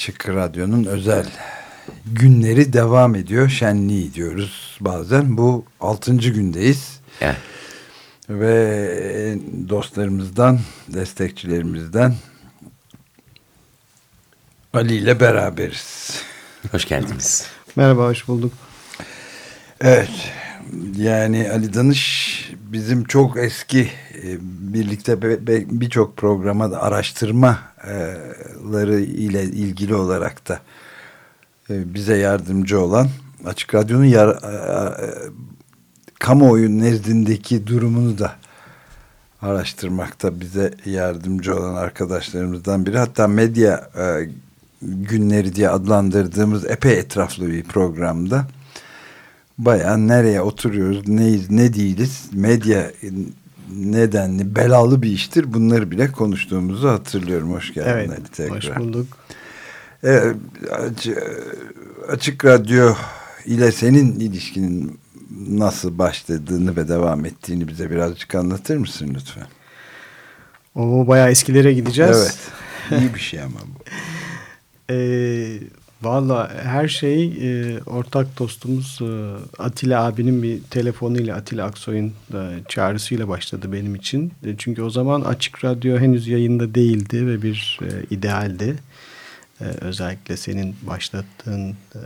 Açık Radyo'nun özel günleri devam ediyor. Şenliği diyoruz bazen. Bu altıncı gündeyiz. Evet. Ve dostlarımızdan, destekçilerimizden Ali ile beraberiz. Hoş geldiniz. Merhaba, hoş bulduk. Evet, yani Ali Danış bizim çok eski e, birlikte birçok programa da araştırmaları ile ilgili olarak da e, bize yardımcı olan Açık Radyo'nun yar, e, kamuoyu nezdindeki durumunu da araştırmakta bize yardımcı olan arkadaşlarımızdan biri. Hatta medya günleri diye adlandırdığımız epey etraflı bir programda baya nereye oturuyoruz, neyiz, ne değiliz, medya nedenli belalı bir iştir. Bunları bile konuştuğumuzu hatırlıyorum. Hoş geldin evet, Ali tekrar. Hoş bulduk. Evet, açık Radyo ile senin ilişkinin nasıl başladığını ve devam ettiğini bize birazcık anlatır mısın lütfen? O bayağı eskilere gideceğiz. Evet. İyi bir şey ama bu. Ee, Valla her şey e, ortak dostumuz e, Atilla abinin bir telefonuyla Atilla Aksoy'un e, çağrısıyla başladı benim için. E, çünkü o zaman Açık Radyo henüz yayında değildi ve bir e, idealdi. E, özellikle senin başlattığın, e,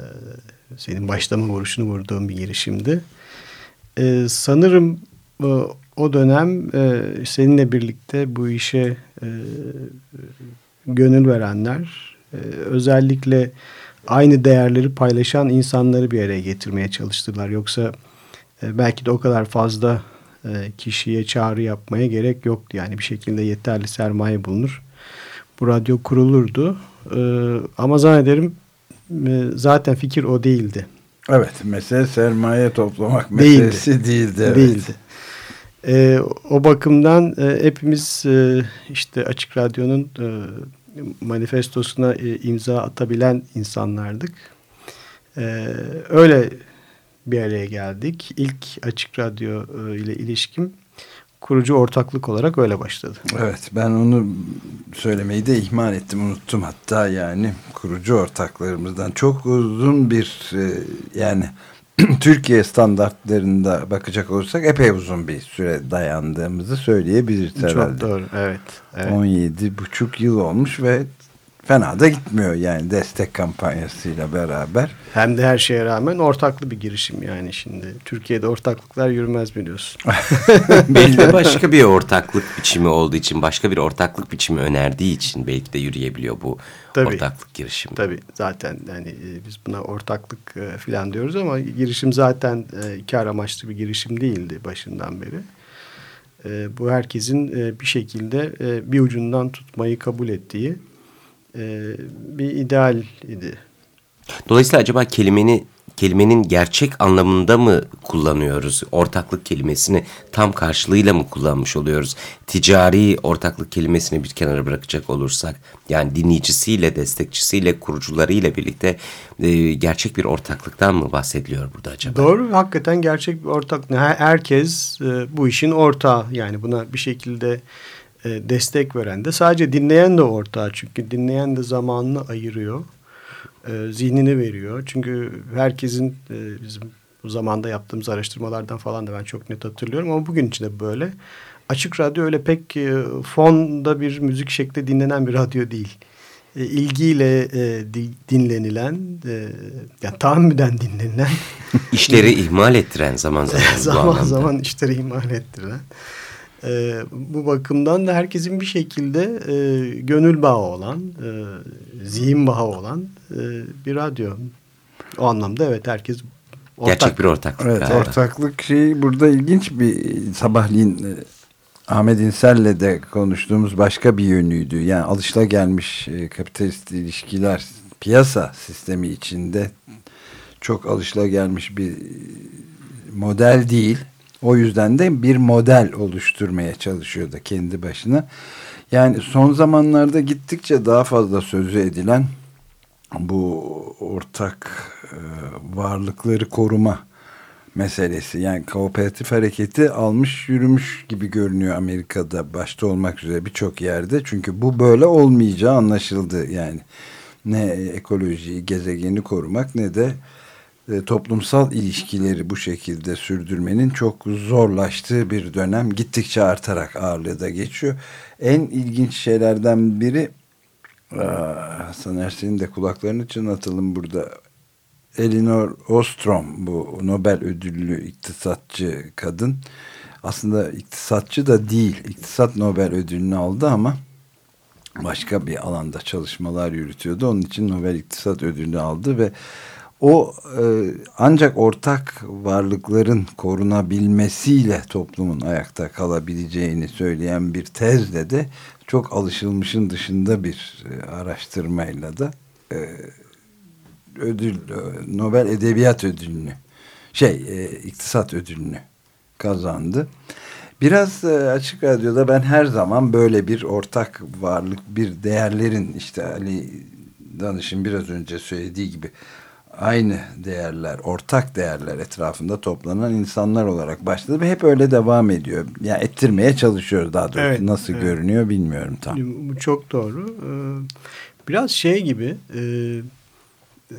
senin başlama vuruşunu vurduğun bir girişimdi. E, sanırım e, o dönem e, seninle birlikte bu işe e, gönül verenler e, özellikle aynı değerleri paylaşan insanları bir araya getirmeye çalıştılar. Yoksa e, belki de o kadar fazla e, kişiye çağrı yapmaya gerek yoktu. Yani bir şekilde yeterli sermaye bulunur. Bu radyo kurulurdu. E, ama zannederim e, zaten fikir o değildi. Evet, mesele sermaye toplamak meselesi değildi. Değildi. Evet. değildi. E, o bakımdan e, hepimiz e, işte Açık Radyo'nun e, manifestosuna e, imza atabilen insanlardık. E, öyle bir araya geldik. İlk Açık Radyo e, ile ilişkim kurucu ortaklık olarak öyle başladı. Evet ben onu söylemeyi de ihmal ettim unuttum hatta yani kurucu ortaklarımızdan çok uzun bir yani Türkiye standartlarında bakacak olursak epey uzun bir süre dayandığımızı söyleyebiliriz herhalde. Çok doğru evet, evet. 17 buçuk yıl olmuş ve fena da gitmiyor yani destek kampanyasıyla beraber. Hem de her şeye rağmen ortaklı bir girişim yani şimdi. Türkiye'de ortaklıklar yürümez biliyorsun. belki de başka bir ortaklık biçimi olduğu için, başka bir ortaklık biçimi önerdiği için belki de yürüyebiliyor bu tabii, ortaklık girişimi. Tabii zaten yani e, biz buna ortaklık e, falan diyoruz ama girişim zaten e, kar amaçlı bir girişim değildi başından beri. Bu herkesin bir şekilde bir ucundan tutmayı kabul ettiği bir ideal idi. Dolayısıyla acaba kelimeni kelimenin gerçek anlamında mı kullanıyoruz? Ortaklık kelimesini tam karşılığıyla mı kullanmış oluyoruz? Ticari ortaklık kelimesini bir kenara bırakacak olursak yani dinleyicisiyle, destekçisiyle, kurucularıyla birlikte e, gerçek bir ortaklıktan mı bahsediliyor burada acaba? Doğru, hakikaten gerçek bir ortaklık. Herkes e, bu işin ortağı yani buna bir şekilde e, destek veren de sadece dinleyen de ortağı çünkü dinleyen de zamanını ayırıyor e, zihnini veriyor. Çünkü herkesin e, bizim bu zamanda yaptığımız araştırmalardan falan da ben çok net hatırlıyorum ama bugün için de böyle. Açık radyo öyle pek e, fonda bir müzik şekli dinlenen bir radyo değil. E, ilgiyle e, di, dinlenilen, e, yani tahammüden dinlenilen. işleri ihmal ettiren zaman zaman. zaman zaman işleri ihmal ettiren. E, bu bakımdan da herkesin bir şekilde e, gönül bağı olan, e, zihin bağı olan e, bir radyo. O anlamda evet herkes ortak. Gerçek bir ortaklık. Evet galiba. ortaklık şey burada ilginç bir sabahleyin e, Ahmet İnsel'le de konuştuğumuz başka bir yönüydü. Yani alışla gelmiş e, kapitalist ilişkiler piyasa sistemi içinde çok alışla gelmiş bir model değil o yüzden de bir model oluşturmaya çalışıyordu kendi başına. Yani son zamanlarda gittikçe daha fazla sözü edilen bu ortak e, varlıkları koruma meselesi. Yani kooperatif hareketi almış yürümüş gibi görünüyor Amerika'da başta olmak üzere birçok yerde. Çünkü bu böyle olmayacağı anlaşıldı yani. ne ekolojiyi, gezegeni korumak ne de e, toplumsal ilişkileri bu şekilde sürdürmenin çok zorlaştığı bir dönem gittikçe artarak ağırlığı da geçiyor. En ilginç şeylerden biri Hasan Ersen'in de kulaklarını çınlatalım burada. Elinor Ostrom bu Nobel ödüllü iktisatçı kadın. Aslında iktisatçı da değil. İktisat Nobel ödülünü aldı ama başka bir alanda çalışmalar yürütüyordu. Onun için Nobel İktisat Ödülünü aldı ve o e, ancak ortak varlıkların korunabilmesiyle toplumun ayakta kalabileceğini söyleyen bir tezle de çok alışılmışın dışında bir e, araştırmayla da e, ödül e, Nobel Edebiyat Ödülünü şey e, iktisat ödülünü kazandı. Biraz e, açık radyoda ben her zaman böyle bir ortak varlık bir değerlerin işte Ali Danış'ın biraz önce söylediği gibi aynı değerler, ortak değerler etrafında toplanan insanlar olarak başladı ve hep öyle devam ediyor. Yani ettirmeye çalışıyoruz daha doğrusu. Evet, Nasıl evet. görünüyor bilmiyorum tam. Bu çok doğru. Ee, biraz şey gibi e, e,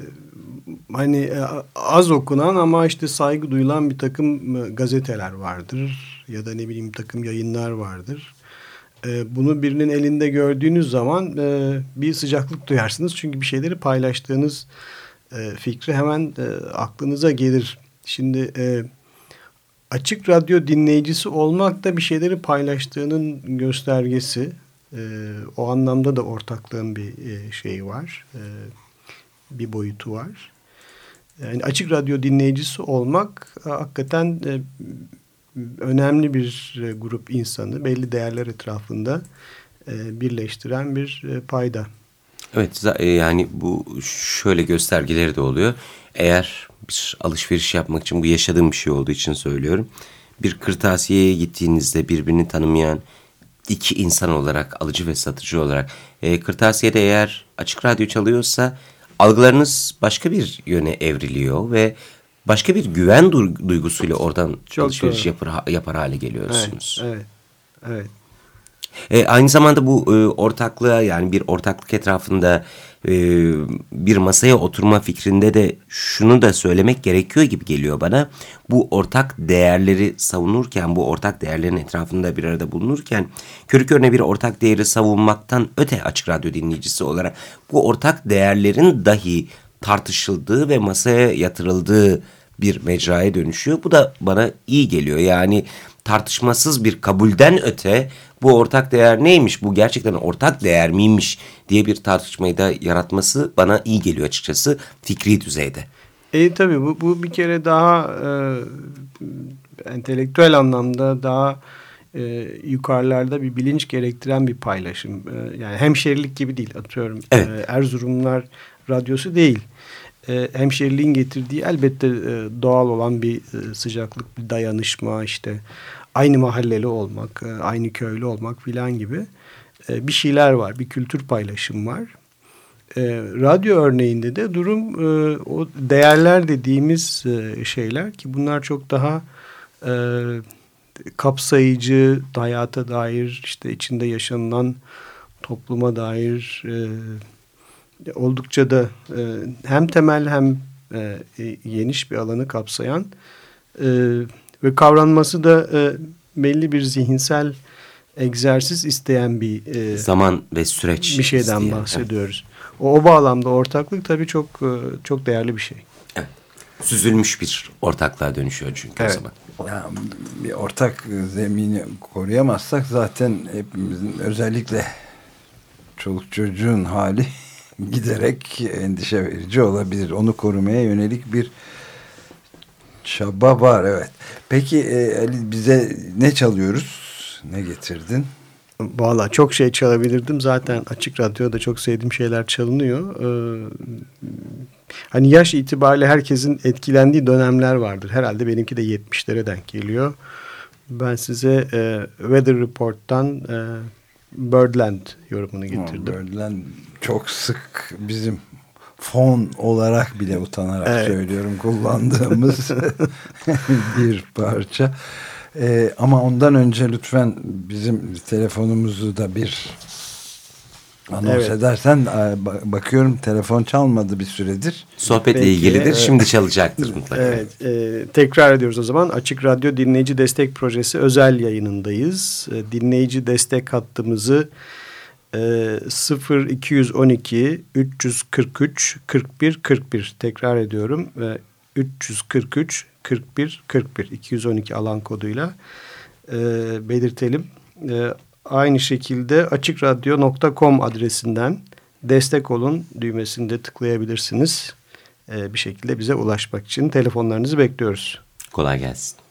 hani e, az okunan ama işte saygı duyulan bir takım gazeteler vardır ya da ne bileyim takım yayınlar vardır. Bunu birinin elinde gördüğünüz zaman bir sıcaklık duyarsınız çünkü bir şeyleri paylaştığınız e, fikri hemen e, aklınıza gelir. Şimdi e, açık radyo dinleyicisi olmak da bir şeyleri paylaştığının göstergesi. E, o anlamda da ortaklığın bir e, şeyi var. E, bir boyutu var. Yani açık radyo dinleyicisi olmak e, hakikaten e, önemli bir e, grup insanı belli değerler etrafında e, birleştiren bir e, payda. Evet e, yani bu şöyle göstergeleri de oluyor. Eğer bir alışveriş yapmak için bu yaşadığım bir şey olduğu için söylüyorum. Bir kırtasiyeye gittiğinizde birbirini tanımayan iki insan olarak alıcı ve satıcı olarak e, kırtasiyede eğer açık radyo çalıyorsa algılarınız başka bir yöne evriliyor ve başka bir güven duygusuyla oradan Çok alışveriş yapar, yapar hale geliyorsunuz. Evet, evet. evet. E, aynı zamanda bu e, ortaklığa yani bir ortaklık etrafında e, bir masaya oturma fikrinde de şunu da söylemek gerekiyor gibi geliyor bana. Bu ortak değerleri savunurken, bu ortak değerlerin etrafında bir arada bulunurken körü körüne bir ortak değeri savunmaktan öte açık radyo dinleyicisi olarak bu ortak değerlerin dahi tartışıldığı ve masaya yatırıldığı bir mecraya dönüşüyor. Bu da bana iyi geliyor. Yani tartışmasız bir kabulden öte bu ortak değer neymiş, bu gerçekten ortak değer miymiş diye bir tartışmayı da yaratması bana iyi geliyor açıkçası fikri düzeyde. E tabii bu, bu bir kere daha e, entelektüel anlamda daha e, yukarılarda bir bilinç gerektiren bir paylaşım. E, yani hemşerilik gibi değil atıyorum. Evet. E, Erzurumlar radyosu değil. E, hemşeriliğin getirdiği elbette e, doğal olan bir e, sıcaklık, bir dayanışma işte aynı mahalleli olmak, e, aynı köylü olmak filan gibi e, bir şeyler var. Bir kültür paylaşım var. E, radyo örneğinde de durum o değerler dediğimiz şeyler ki bunlar çok daha kapsayıcı, hayata dair, işte içinde yaşanılan topluma dair oldukça da hem temel hem geniş bir alanı kapsayan ve kavranması da e, belli bir zihinsel egzersiz isteyen bir e, zaman ve süreç bir şeyden isteyen, bahsediyoruz. Evet. O, o bağlamda ortaklık tabii çok e, çok değerli bir şey. Evet. Süzülmüş bir ortaklığa dönüşüyor çünkü evet. o zaman. Ya, bir ortak zemini koruyamazsak zaten hepimizin özellikle çoluk çocuğun hali giderek endişe verici olabilir. Onu korumaya yönelik bir Çaba var evet. Peki e, Ali bize ne çalıyoruz? Ne getirdin? Valla çok şey çalabilirdim. Zaten Açık Radyo'da çok sevdiğim şeyler çalınıyor. Ee, hani yaş itibariyle herkesin etkilendiği dönemler vardır. Herhalde benimki de 70'lere denk geliyor. Ben size e, Weather Report'tan e, Birdland yorumunu getirdim. Birdland çok sık bizim fon olarak bile utanarak evet. söylüyorum kullandığımız bir parça. Ee, ama ondan önce lütfen bizim telefonumuzu da bir Anons Evet. edersen e, ba- bakıyorum telefon çalmadı bir süredir. Sohbetle Peki, ilgilidir. evet. Şimdi çalacaktır mutlaka. Evet, e, tekrar ediyoruz o zaman. Açık Radyo Dinleyici Destek Projesi özel yayınındayız. E, dinleyici destek hattımızı e, 0212 343 41 41 tekrar ediyorum. ve 343 41 41 212 alan koduyla e, belirtelim. E, aynı şekilde açıkradyo.com adresinden destek olun düğmesinde tıklayabilirsiniz. E, bir şekilde bize ulaşmak için telefonlarınızı bekliyoruz. Kolay gelsin.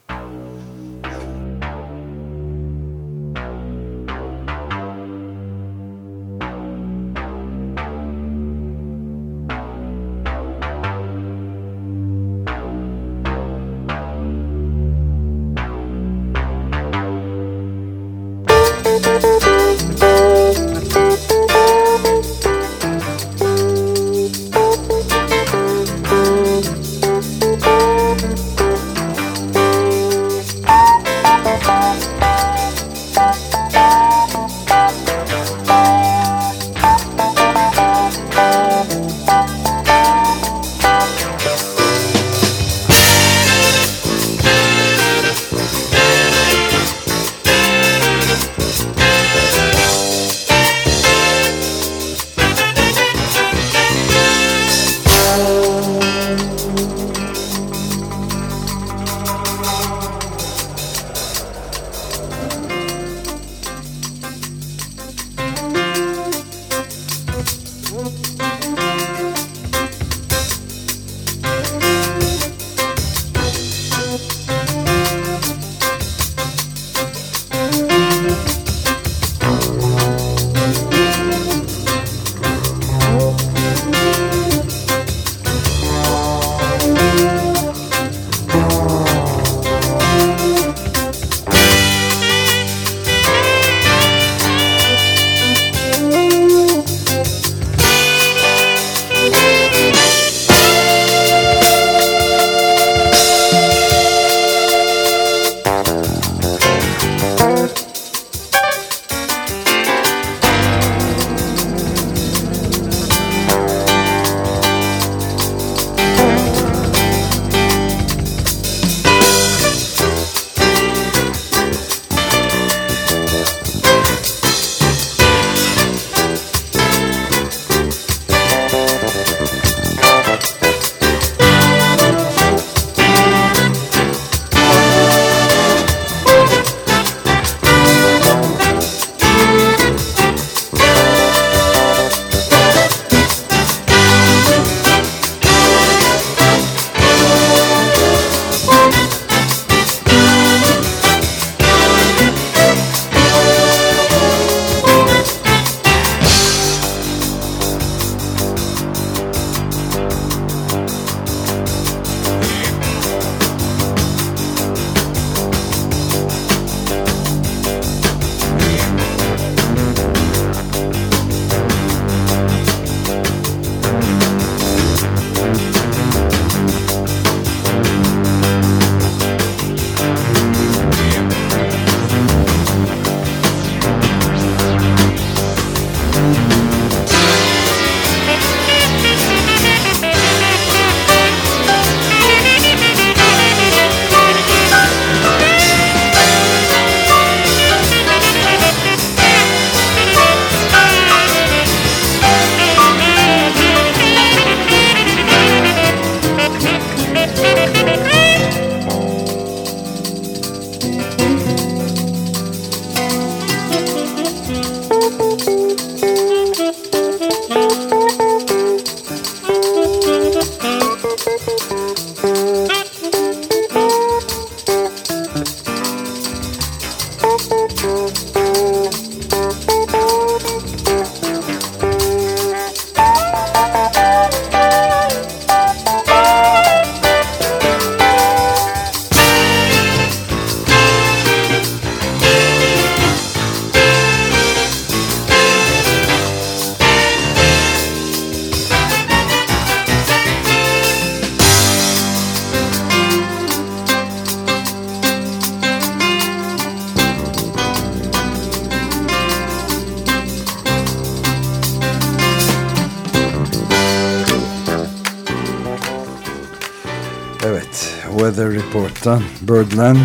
Weather Report'tan Birdland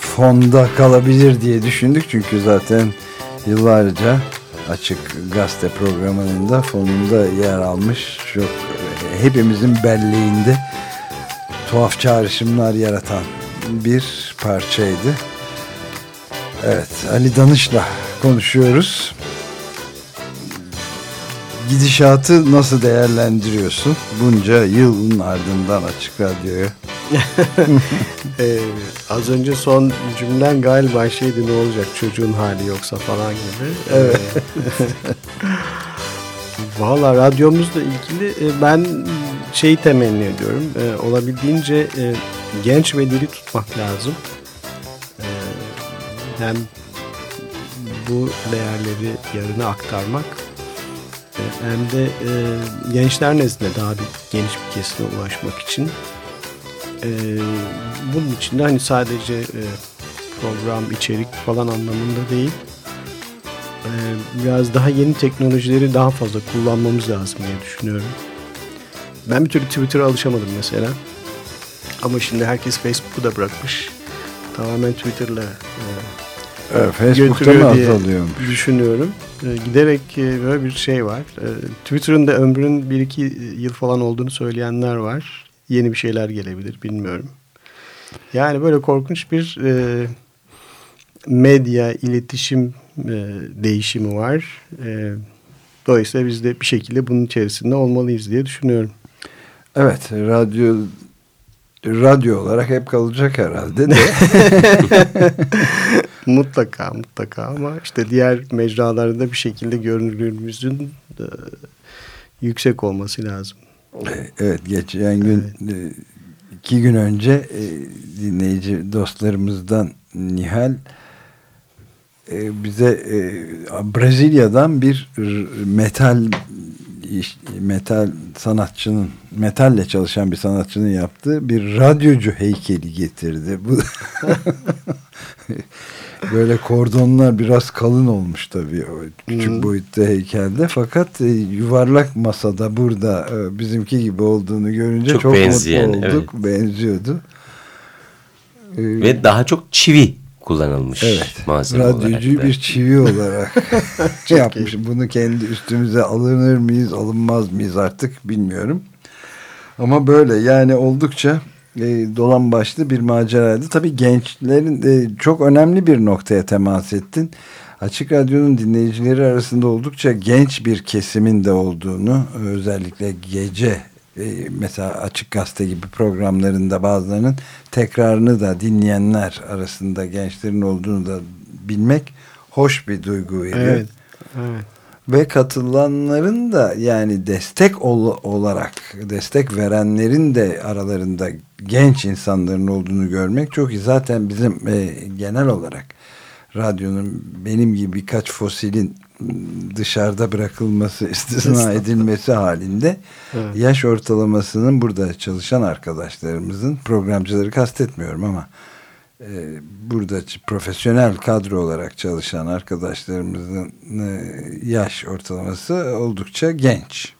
fonda kalabilir diye düşündük. Çünkü zaten yıllarca Açık Gazete programının da fonunda yer almış. Çok hepimizin belleğinde tuhaf çağrışımlar yaratan bir parçaydı. Evet, Ali Danış'la konuşuyoruz. Gidişatı nasıl değerlendiriyorsun? Bunca yılın ardından Açık Radyo'ya. ee, az önce son cümlen galiba şeydi ne olacak çocuğun hali yoksa falan gibi. Evet. Valla radyomuzla ilgili e, ben şeyi temenni ediyorum. E, olabildiğince e, genç ve diri tutmak lazım. Hem bu değerleri yarına aktarmak hem de gençler nezdinde daha bir geniş bir kesime ulaşmak için bunun için de hani sadece program içerik falan anlamında değil biraz daha yeni teknolojileri daha fazla kullanmamız lazım diye düşünüyorum. Ben bir türlü Twitter'a alışamadım mesela. Ama şimdi herkes Facebook'u da bırakmış. Tamamen Twitter'la e, evet, Facebook'ta mı azalıyormuş? Düşünüyorum. E, giderek e, böyle bir şey var. E, Twitter'ın da ömrünün bir iki yıl falan olduğunu söyleyenler var. Yeni bir şeyler gelebilir bilmiyorum. Yani böyle korkunç bir e, medya, iletişim e, değişimi var. E, dolayısıyla biz de bir şekilde bunun içerisinde olmalıyız diye düşünüyorum. Evet, radyo radyo olarak hep kalacak herhalde de. mutlaka mutlaka ama işte diğer mecralarda bir şekilde görünürlüğümüzün e, yüksek olması lazım. Evet geçen gün evet. E, iki gün önce e, dinleyici dostlarımızdan Nihal bize e, Brezilya'dan bir metal metal sanatçının metalle çalışan bir sanatçının yaptığı bir radyocu heykeli getirdi. Bu böyle kordonlar biraz kalın olmuş tabii o küçük hmm. boyutta heykelde fakat e, yuvarlak masada burada e, bizimki gibi olduğunu görünce çok, çok benzeyen, mutlu olduk. Evet. Benziyordu. E, Ve daha çok çivi kullanılmış evet, malzeme radyocuyu olarak. bir çivi olarak yapmış. Iyi. Bunu kendi üstümüze alınır mıyız alınmaz mıyız artık bilmiyorum. Ama böyle yani oldukça e, dolan başlı bir maceraydı. Tabii gençlerin e, çok önemli bir noktaya temas ettin. Açık Radyo'nun dinleyicileri arasında oldukça genç bir kesimin de olduğunu özellikle gece mesela Açık Gazete gibi programlarında bazılarının tekrarını da dinleyenler arasında gençlerin olduğunu da bilmek hoş bir duygu veriyor. Evet, evet. Ve katılanların da yani destek ol olarak destek verenlerin de aralarında genç insanların olduğunu görmek çok iyi. Zaten bizim e, genel olarak radyonun benim gibi birkaç fosilin dışarıda bırakılması, istisna edilmesi halinde evet. yaş ortalamasının burada çalışan arkadaşlarımızın programcıları kastetmiyorum ama e, burada profesyonel kadro olarak çalışan arkadaşlarımızın e, yaş ortalaması oldukça genç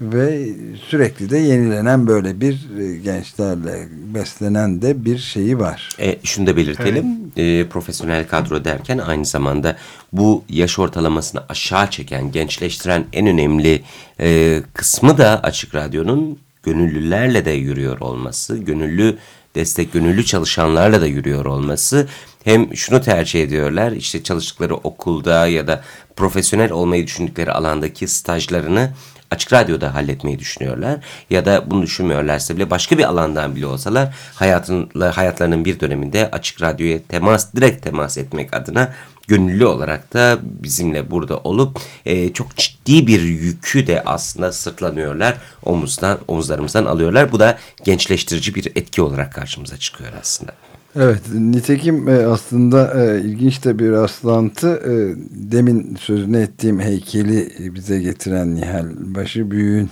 ve sürekli de yenilenen böyle bir e, gençlerle beslenen de bir şeyi var. E, şunu da belirtelim. Evet. E, profesyonel kadro derken aynı zamanda bu yaş ortalamasını aşağı çeken, gençleştiren en önemli e, kısmı da Açık Radyo'nun gönüllülerle de yürüyor olması, gönüllü destek, gönüllü çalışanlarla da yürüyor olması. Hem şunu tercih ediyorlar, işte çalıştıkları okulda ya da profesyonel olmayı düşündükleri alandaki stajlarını Açık Radyo'da halletmeyi düşünüyorlar. Ya da bunu düşünmüyorlarsa bile başka bir alandan bile olsalar hayatın, hayatlarının bir döneminde Açık Radyo'ya temas, direkt temas etmek adına gönüllü olarak da bizimle burada olup e, çok ciddi bir yükü de aslında sırtlanıyorlar. Omuzdan, omuzlarımızdan alıyorlar. Bu da gençleştirici bir etki olarak karşımıza çıkıyor aslında. Evet, nitekim e, aslında e, ilginç de bir rastlantı. E, demin sözünü ettiğim heykeli bize getiren Nihal Başı Büyük'ün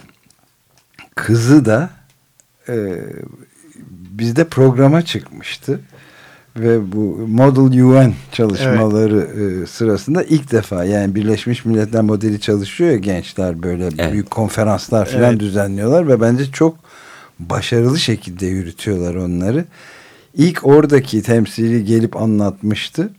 kızı da bizde programa çıkmıştı. Ve bu Model UN çalışmaları evet. sırasında ilk defa yani Birleşmiş Milletler modeli çalışıyor ya gençler böyle evet. büyük konferanslar falan evet. düzenliyorlar ve bence çok başarılı şekilde yürütüyorlar onları. İlk oradaki temsili gelip anlatmıştı.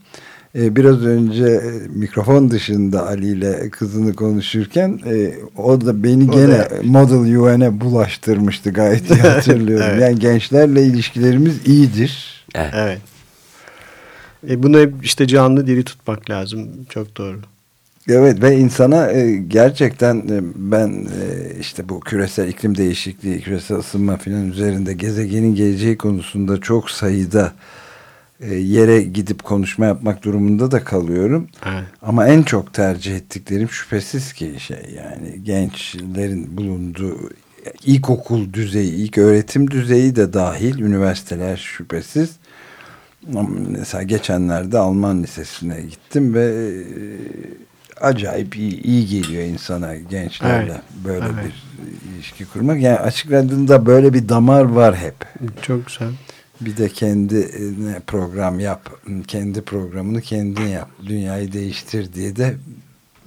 Ee, biraz önce e, mikrofon dışında Ali ile kızını konuşurken e, o da beni O gene da- Model UN'e bulaştırmıştı gayet iyi hatırlıyorum. Evet. Yani gençlerle ilişkilerimiz iyidir. Evet. Evet. E bunu hep işte canlı diri tutmak lazım. Çok doğru. Evet ve insana e, gerçekten e, ben e, işte bu küresel iklim değişikliği, küresel ısınma filan üzerinde gezegenin geleceği konusunda çok sayıda e, yere gidip konuşma yapmak durumunda da kalıyorum. Evet. Ama en çok tercih ettiklerim şüphesiz ki şey yani gençlerin bulunduğu ilkokul düzeyi, ilk öğretim düzeyi de dahil üniversiteler şüphesiz. Mesela geçenlerde Alman lisesine gittim ve e, acayip iyi, iyi geliyor insana gençlerle Evet, böyle evet. bir ilişki kurmak. Yani açık radyonda böyle bir damar var hep. Çok güzel. Bir de kendi e, ne, program yap, kendi programını kendin yap, dünyayı değiştir diye de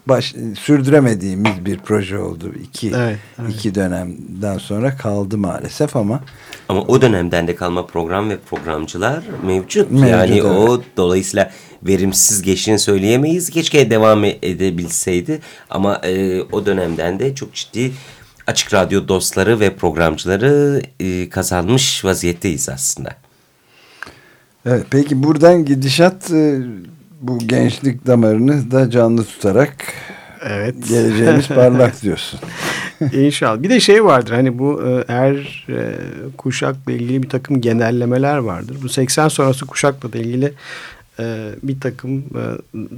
baş, sürdüremediğimiz bir proje oldu. İki, Evet, evet. iki dönemden sonra kaldı maalesef ama Ama o dönemden de kalma program ve programcılar mevcut. Mevcut, yani evet. o dolayısıyla verimsiz geçtiğini söyleyemeyiz. Keşke devam edebilseydi. Ama e, o dönemden de çok ciddi açık radyo dostları ve programcıları e, kazanmış vaziyetteyiz aslında. Evet, peki buradan gidişat e, bu gençlik damarını da canlı tutarak Evet. geleceğimiz parlak diyorsun. İnşallah. Bir de şey vardır hani bu e, her e, kuşakla ilgili bir takım genellemeler vardır. Bu 80 sonrası kuşakla da ilgili e, bir takım e,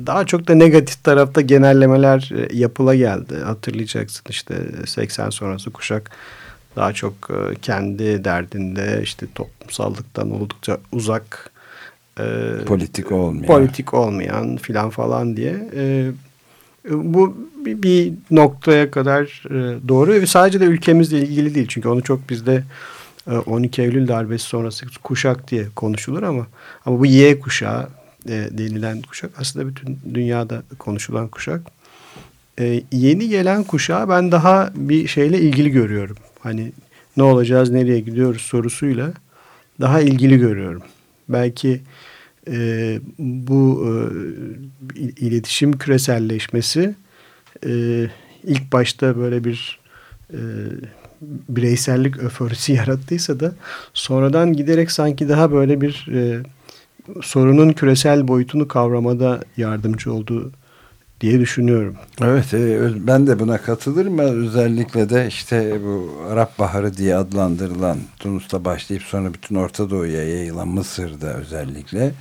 daha çok da negatif tarafta genellemeler e, yapıla geldi. Hatırlayacaksın işte 80 sonrası kuşak daha çok e, kendi derdinde işte toplumsallıktan oldukça uzak e, Politik olmayan. politik olmayan filan falan diye. E, bu bir, bir noktaya kadar e, doğru ve sadece de ülkemizle ilgili değil. Çünkü onu çok bizde e, 12 Eylül darbesi sonrası kuşak diye konuşulur ama ama bu Y kuşağı e, denilen kuşak aslında bütün dünyada konuşulan kuşak. E, yeni gelen kuşağı ben daha bir şeyle ilgili görüyorum. Hani ne olacağız, nereye gidiyoruz sorusuyla daha ilgili görüyorum. Belki e, bu e, il- iletişim küreselleşmesi e, ilk başta böyle bir e, bireysellik öforisi yarattıysa da sonradan giderek sanki daha böyle bir e, sorunun küresel boyutunu kavramada yardımcı oldu diye düşünüyorum. Evet, e, ben de buna katılırım. Ben özellikle de işte bu Arap Baharı diye adlandırılan Tunus'ta başlayıp sonra bütün Orta Doğu'ya yayılan Mısır'da özellikle.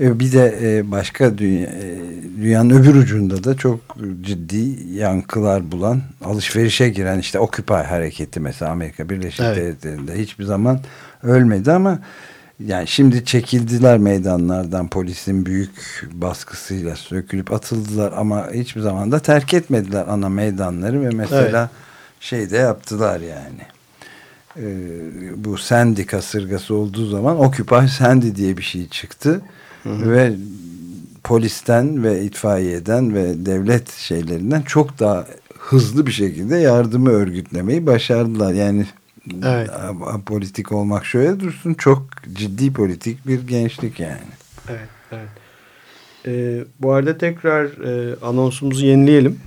E, Bir de e, başka dünya, dünyanın öbür ucunda da çok ciddi yankılar bulan, alışverişe giren işte Occupy hareketi mesela Amerika Birleşik Evet. Devletleri'nde hiçbir zaman ölmedi ama yani şimdi çekildiler meydanlardan polisin büyük baskısıyla sökülüp atıldılar ama hiçbir zaman da terk etmediler ana meydanları ve mesela şey de yaptılar yani. Ee, bu Sandy kasırgası olduğu zaman Occupy Sandy diye bir şey çıktı ve polisten ve itfaiyeden ve devlet şeylerinden çok daha hızlı bir şekilde yardımı örgütlemeyi başardılar. Yani Evet. politik olmak şöyle dursun çok ciddi politik bir gençlik yani. Evet, evet. Ee, bu arada tekrar e, anonsumuzu yenileyelim.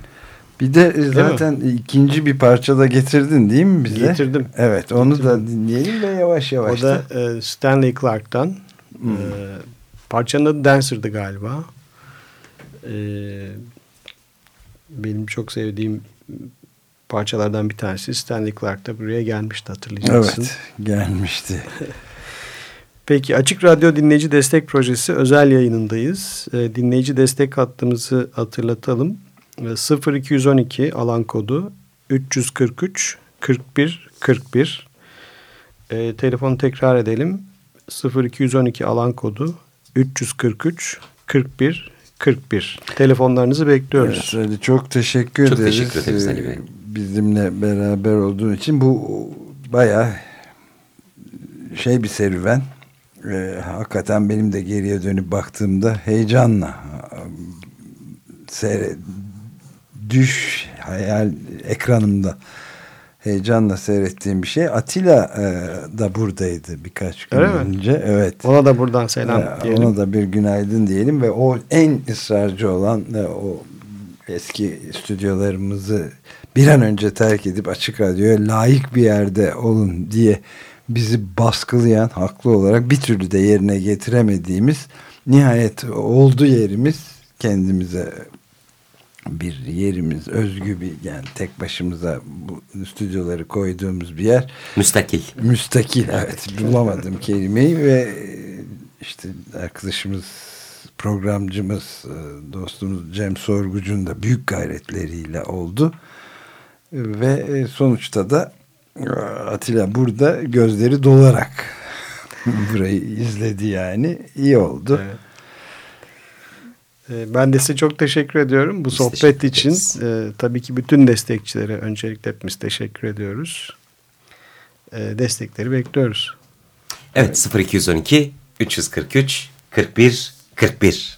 Bir de e, zaten ikinci bir parça da getirdin değil mi bize? Getirdim. Evet onu da dinleyelim ve yavaş yavaş O da e, Stanley Clark'tan. Hmm. E, parçanın adı Dancer'dı galiba. E, benim çok sevdiğim parçalardan bir tanesi. Stanley Clark da buraya gelmişti hatırlayacaksın. Evet gelmişti. Peki Açık Radyo Dinleyici Destek Projesi özel yayınındayız. E, dinleyici destek hattımızı hatırlatalım. E, 0212 alan kodu 343 41 41. E, telefonu tekrar edelim. 0212 alan kodu 343 41 41. Telefonlarınızı bekliyoruz. Evet, çok teşekkür Çok ederiz. teşekkür ederiz Ali Bey. Bizimle beraber olduğun için bu bayağı şey bir serüven. Ee, hakikaten benim de geriye dönüp baktığımda heyecanla seyre, düş hayal ekranımda heyecanla seyrettiğim bir şey. Atilla e, da buradaydı birkaç gün Öyle mi? önce. Evet. Ona da buradan selam E, diyelim. Ona da bir günaydın diyelim ve o en ısrarcı olan e, o eski stüdyolarımızı bir an önce terk edip açık radyoya layık bir yerde olun diye bizi baskılayan haklı olarak bir türlü de yerine getiremediğimiz nihayet oldu yerimiz kendimize bir yerimiz özgü bir yani tek başımıza bu stüdyoları koyduğumuz bir yer. Müstakil. müstakil evet. bulamadım kelimeyi ve işte arkadaşımız programcımız e, dostumuz Cem Sorguc'un da büyük gayretleriyle oldu ve e, sonuçta da e, Atilla burada gözleri dolarak burayı izledi yani iyi oldu. Evet. Ben de size çok teşekkür ediyorum bu Biz sohbet için. e, tabii ki bütün destekçilere öncelikle hepimiz teşekkür ediyoruz. E, destekleri bekliyoruz. Evet 0212 343 41 41.